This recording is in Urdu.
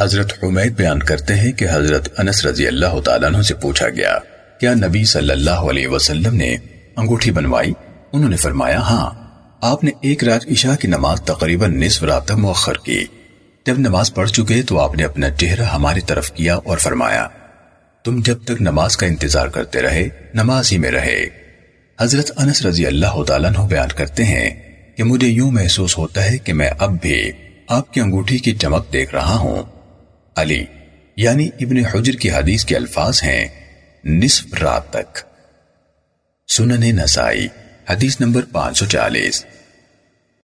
حضرت حمید بیان کرتے ہیں کہ حضرت انس رضی اللہ تعالیٰ عنہ سے پوچھا گیا، کیا نبی صلی اللہ علیہ وسلم نے انگوٹھی بنوائی؟ انہوں نے فرمایا ہاں آپ نے ایک رات عشاء کی نماز تقریباً نصف رات تک مؤخر کی۔ جب نماز پڑھ چکے تو آپ نے اپنا چہرہ ہماری طرف کیا اور فرمایا، تم جب تک نماز کا انتظار کرتے رہے، نماز ہی میں رہے۔ حضرت انس رضی اللہ تعالیٰ عنہ بیان کرتے ہیں کہ مجھے یوں محسوس ہوتا ہے کہ میں اب بھی آپ کی انگوٹھی کی چمک دیکھ رہا ہوں۔ کی علی یعنی ابن حجر کی حدیث کے الفاظ ہیں نصف رات تک۔